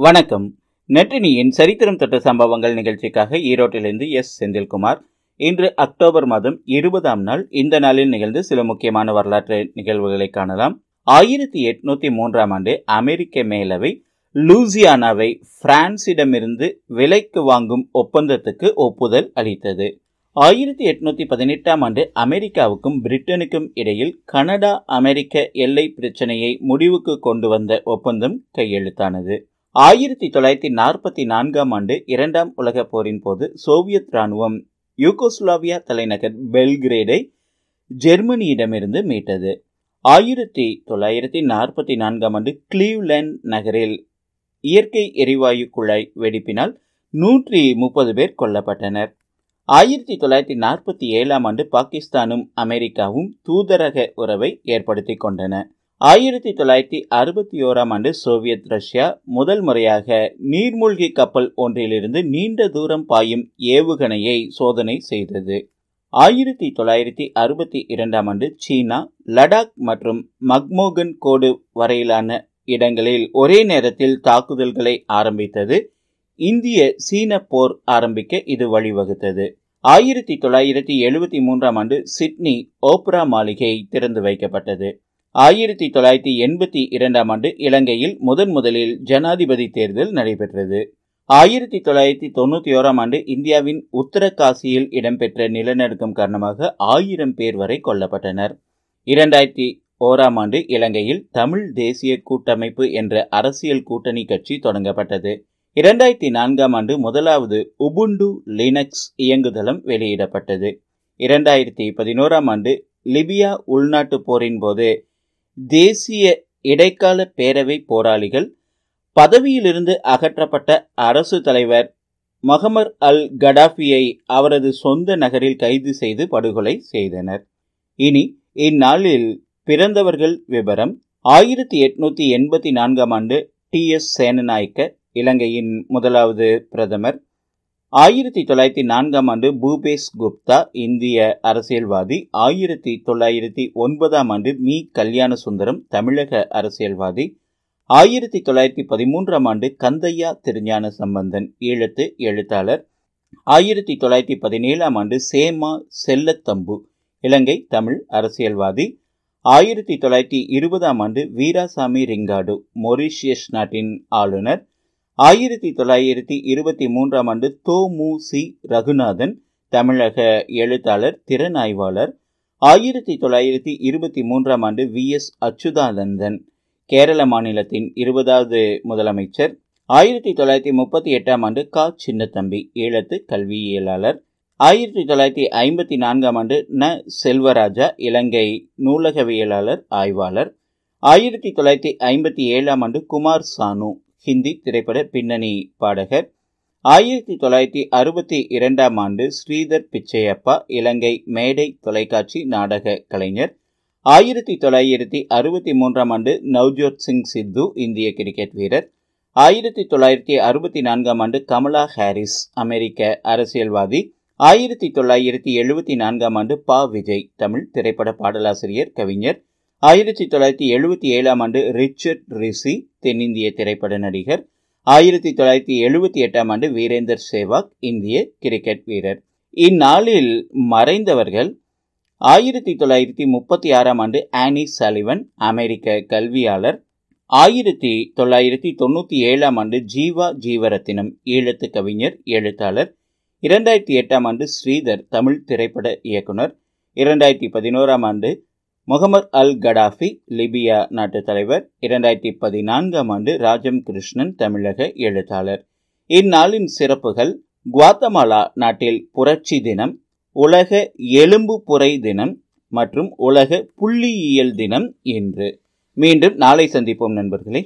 வணக்கம். நெற்றினியின் சரித்திரம் தொட்ட சம்பவங்கள் நிகழ்ச்சிக்காக ஈரோட்டிலிருந்து எஸ். செந்தில்குமார். இன்று அக்டோபர் மாதம் இருபதாம் நாள். இந்த நாளில் நிகழ்ந்து சில முக்கியமான வரலாற்று நிகழ்வுகளை காணலாம். ஆயிரத்தி எட்நூத்தி மூன்றாம் ஆண்டு அமெரிக்க மேலவை லூசியானாவை பிரான்சிடமிருந்து விலைக்கு வாங்கும் ஒப்பந்தத்துக்கு ஒப்புதல் அளித்தது. ஆயிரத்தி எட்நூத்தி பதினெட்டாம் ஆண்டு அமெரிக்காவுக்கும் பிரிட்டனுக்கும் இடையில் கனடா அமெரிக்க எல்லை பிரச்சனையை முடிவுக்கு கொண்டு வந்த ஒப்பந்தம் கையெழுத்தானது. ஆயிரத்தி தொள்ளாயிரத்தி நாற்பத்தி நான்காம் ஆண்டு இரண்டாம் உலக போரின் போது சோவியத் இராணுவம் யூகோஸ்லாவியா தலைநகர் பெல்கிரேடை ஜெர்மனியிடமிருந்து மீட்டது. ஆயிரத்தி தொள்ளாயிரத்தி நாற்பத்தி நான்காம் ஆண்டு கிளீவ்லேண்ட் நகரில் இயற்கை எரிவாயு குழாய் வெடிப்பினால் நூற்றி முப்பது பேர் கொல்லப்பட்டனர். ஆயிரத்தி தொள்ளாயிரத்தி நாற்பத்தி ஏழாம் ஆண்டு பாகிஸ்தானும் அமெரிக்காவும் தூதரக உறவை ஏற்படுத்தி கொண்டன. ஆயிரத்தி தொள்ளாயிரத்தி அறுபத்தி ஓராம் ஆண்டு சோவியத் ரஷ்யா முதல் முறையாக நீர்மூழ்கி கப்பல் ஒன்றிலிருந்து நீண்ட தூரம் பாயும் ஏவுகணையை சோதனை செய்தது. ஆயிரத்தி தொள்ளாயிரத்தி அறுபத்தி இரண்டாம் ஆண்டு சீனா லடாக் மற்றும் மக்மோகன் கோடு வரையிலான இடங்களில் ஒரே நேரத்தில் தாக்குதல்களை ஆரம்பித்தது. இந்திய சீன போர் ஆரம்பிக்க இது வழிவகுத்தது. ஆயிரத்தி தொள்ளாயிரத்தி எழுபத்தி மூன்றாம் ஆண்டு சிட்னி ஓப்ரா மாளிகை திறந்து வைக்கப்பட்டது. ஆயிரத்தி தொள்ளாயிரத்தி எண்பத்தி இரண்டாம் ஆண்டு இலங்கையில் முதன் முதலில் ஜனாதிபதி தேர்தல் நடைபெற்றது. ஆயிரத்தி தொள்ளாயிரத்தி தொண்ணூற்றி ஓராம் ஆண்டு இந்தியாவின் உத்தரகாசியில் இடம்பெற்ற நிலநடுக்கம் காரணமாக ஆயிரம் பேர் வரை கொல்லப்பட்டனர். இரண்டாயிரத்தி ஓராம் ஆண்டு இலங்கையில் தமிழ் தேசிய கூட்டமைப்பு என்ற அரசியல் கூட்டணி கட்சி தொடங்கப்பட்டது. இரண்டாயிரத்தி நான்காம் ஆண்டு முதலாவது உபுண்டு லினக்ஸ் இயங்குதளம் வெளியிடப்பட்டது. இரண்டாயிரத்தி பதினோராம் ஆண்டு லிபியா உள்நாட்டு போரின் போது தேசிய இடைக்கால பேரவை போராளிகள் பதவியிலிருந்து அகற்றப்பட்ட அரசு தலைவர் மொஹமர் அல் கடாஃபியை அவரது சொந்த நகரில் கைது செய்து படுகொலை செய்தனர். இனி இந்நாளில் பிறந்தவர்கள் விவரம் ஆயிரத்தி எட்நூத்தி எண்பத்தி நான்காம் ஆண்டு டி எஸ் சேனநாயக்க இலங்கையின் முதலாவது பிரதமர். ஆயிரத்தி தொள்ளாயிரத்தி நான்காம் ஆண்டு பூபேஷ் குப்தா இந்திய அரசியல்வாதி. ஆயிரத்தி தொள்ளாயிரத்தி ஒன்பதாம் ஆண்டு மீ. கல்யாண சுந்தரம் தமிழக அரசியல்வாதி. ஆயிரத்தி தொள்ளாயிரத்தி பதிமூன்றாம் ஆண்டு கந்தையா திருஞான சம்பந்தன் ஈழத்து எழுத்தாளர். ஆயிரத்தி தொள்ளாயிரத்தி பதினேழாம் ஆண்டு சேமா செல்லத்தம்பு இலங்கை தமிழ் அரசியல்வாதி. ஆயிரத்தி தொள்ளாயிரத்தி இருபதாம் ஆண்டு வீராசாமி ரிங்காடு மொரிஷியஸ் நாட்டின் ஆளுநர். ஆயிரத்தி தொள்ளாயிரத்தி இருபத்தி மூன்றாம் ஆண்டு தோ மு சி ரகுநாதன் தமிழக எழுத்தாளர் திறனாய்வாளர். ஆயிரத்தி தொள்ளாயிரத்தி இருபத்தி மூன்றாம் ஆண்டு வி எஸ் அச்சுதானந்தன் கேரள மாநிலத்தின் இருபதாவது முதலமைச்சர். ஆயிரத்தி தொள்ளாயிரத்தி முப்பத்தி எட்டாம் ஆண்டு கா. சின்னத்தம்பி ஈழத்து கல்வியியலாளர். ஆயிரத்தி தொள்ளாயிரத்தி ஐம்பத்தி நான்காம் ஆண்டு ந. செல்வராஜா இலங்கை நூலகவியலாளர் ஆய்வாளர். ஆயிரத்தி தொள்ளாயிரத்தி ஐம்பத்தி ஏழாம் ஆண்டு குமார் சானு ஹிந்தி திரைப்பட பின்னணி பாடகர். ஆயிரத்தி தொள்ளாயிரத்தி அறுபத்தி இரண்டாம் ஆண்டு ஸ்ரீதர் பிச்சையப்பா இலங்கை மேடை தொலைக்காட்சி நாடக கலைஞர். ஆயிரத்தி தொள்ளாயிரத்தி அறுபத்தி மூன்றாம் ஆண்டு நவ்ஜோத் சிங் சித்து இந்திய கிரிக்கெட் வீரர். ஆயிரத்தி தொள்ளாயிரத்தி அறுபத்தி நான்காம் ஆண்டு கமலா ஹாரிஸ் அமெரிக்க அரசியல்வாதி. ஆயிரத்தி தொள்ளாயிரத்தி எழுபத்தி நான்காம் ஆண்டு பா. விஜய் தமிழ் திரைப்பட பாடலாசிரியர் கவிஞர். ஆயிரத்தி தொள்ளாயிரத்தி எழுபத்தி ஏழாம் ஆண்டு ரிச்சர்ட் ரிசி தென்னிந்திய திரைப்பட நடிகர். ஆயிரத்தி தொள்ளாயிரத்தி எழுபத்தி எட்டாம் ஆண்டு வீரேந்தர் சேவாக் இந்திய கிரிக்கெட் வீரர். இந்நாளில் மறைந்தவர்கள் ஆயிரத்தி தொள்ளாயிரத்தி முப்பத்தி ஆறாம் ஆண்டு ஆனி சலிவன் அமெரிக்க கல்வியாளர். ஆயிரத்தி தொள்ளாயிரத்தி தொண்ணூற்றி ஏழாம் ஆண்டு ஜீவா ஜீவரத்தினம் ஈழத்து கவிஞர் எழுத்தாளர். இரண்டாயிரத்தி எட்டாம் ஆண்டு ஸ்ரீதர் தமிழ் திரைப்பட இயக்குனர். இரண்டாயிரத்தி பதினோராம் ஆண்டு முகமது அல் கடாஃபி லிபியா நாட்டு தலைவர் இரண்டாயிரத்தி பதினான்காம் ஆண்டு ராஜம் கிருஷ்ணன் தமிழக எழுத்தாளர். இந்நாளின் சிறப்புகள் குவாத்தமாலா நாட்டில் புரட்சி தினம் உலக எலும்பு புரை தினம் மற்றும் உலக புள்ளியியல் தினம் இன்று. மீண்டும் நாளை சந்திப்போம் நண்பர்களே.